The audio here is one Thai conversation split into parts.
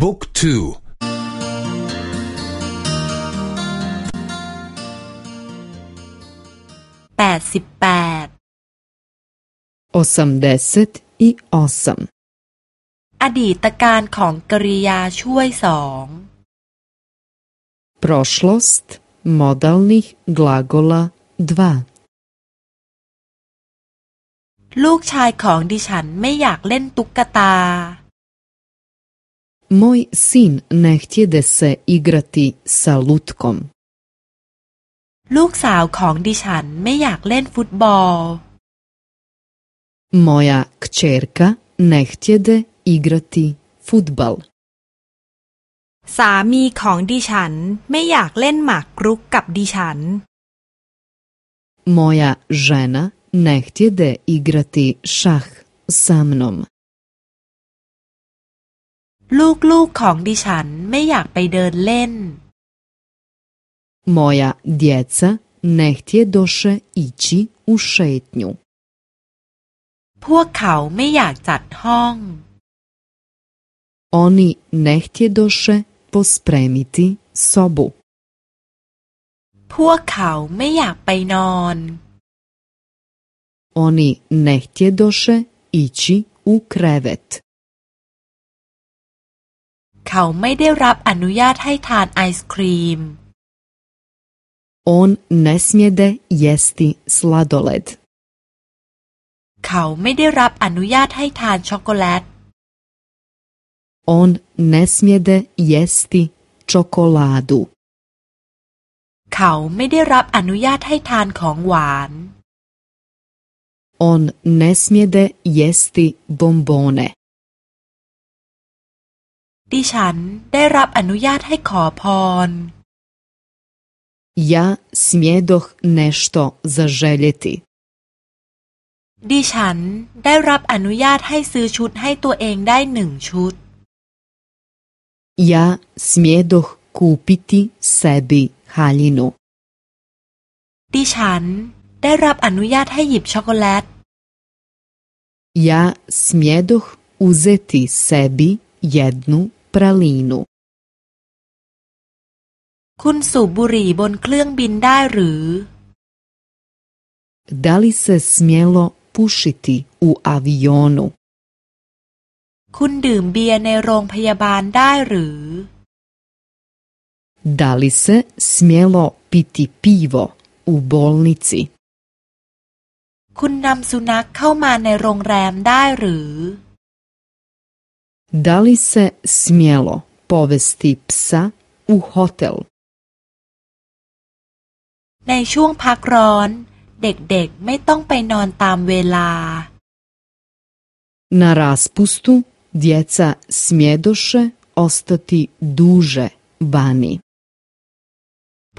บุ๊กทูแปดสิบแปด osamdeset i osam อดีตการของกริยาช่วยสอง prošlost modalnih glagola 2ลูกชายของดิฉันไม่อยากเล่นตุ๊กตา Moj sin ne htjede se igrati sa lutkom. ลูกสาวของดิฉันไม่อยากเล่นฟุตบอล Moja kćerka ne htjede igrati futbal. สามีของดิฉันไม่อยากเล่นหมากรุกกับดิฉัน Moja žena ne htjede igrati šah sa mnom. ลูกๆของดิฉันไม่อยากไปเดินเล่น Moja djeca ne htjedoše ići u šetnju. พวกเขาไม่อยากจัดห้อง Oni ne htjedoše pospremiti sobu. พวกเขาไม่อยากไปนอน Oni ne htjedoše ići u krevet. เขาไม่ได้รับอนุญาตให้ทานไอศครีม On ne smjede jesti sladoled. เขาไม่ได้รับอนุญาตให้ทานช็อกโกแลต On ne smjede jesti čokoladu. เขาไม่ได้รับอนุญาตให้ทานของหวาน On ne smjede jesti bombone. ดิฉันได้รับอนุญาตให้ขอพร Ja smjedoh nešto zaželjeti. ดิฉันได้รับอนุญาตให้ซื้อชุดให้ตัวเองได้หนึ่งชุด Ja smjedoh kupiti sebi haljinu. ดิฉันได้รับอนุญาตให้หยิบช็อกโกแลต Ja smjedoh uzeti sebi jednu pralinu. คุณสูบบุหรี่บนเครื่องบินได้หรือ Da li se smjelo pušiti u avionu? คุณดื่มเบียร์ในโรงพยาบาลได้หรือ Da li se smjelo piti pivo u bolnici? คุณนำสุนัขเข้ามาในโรงแรมได้หรือ Da li se smjelo povesti psa u hotel? ในช่วงพักร้อน เด็กๆไม่ต้องไปนอนตามเวลา Na raspustu djeca smjedoše ostati duže vani.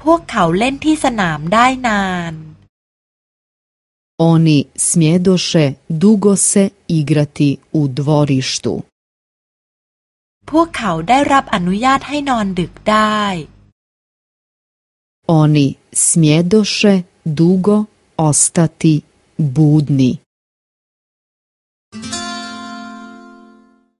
พวกเขาเล่นที่สนามได้นาน Oni smjedoše dugo se igrati u dvorištu. พวกเขาได้รับอนุญาตให้นอนดึกได้ Oni smjedoše dugo ostati budni.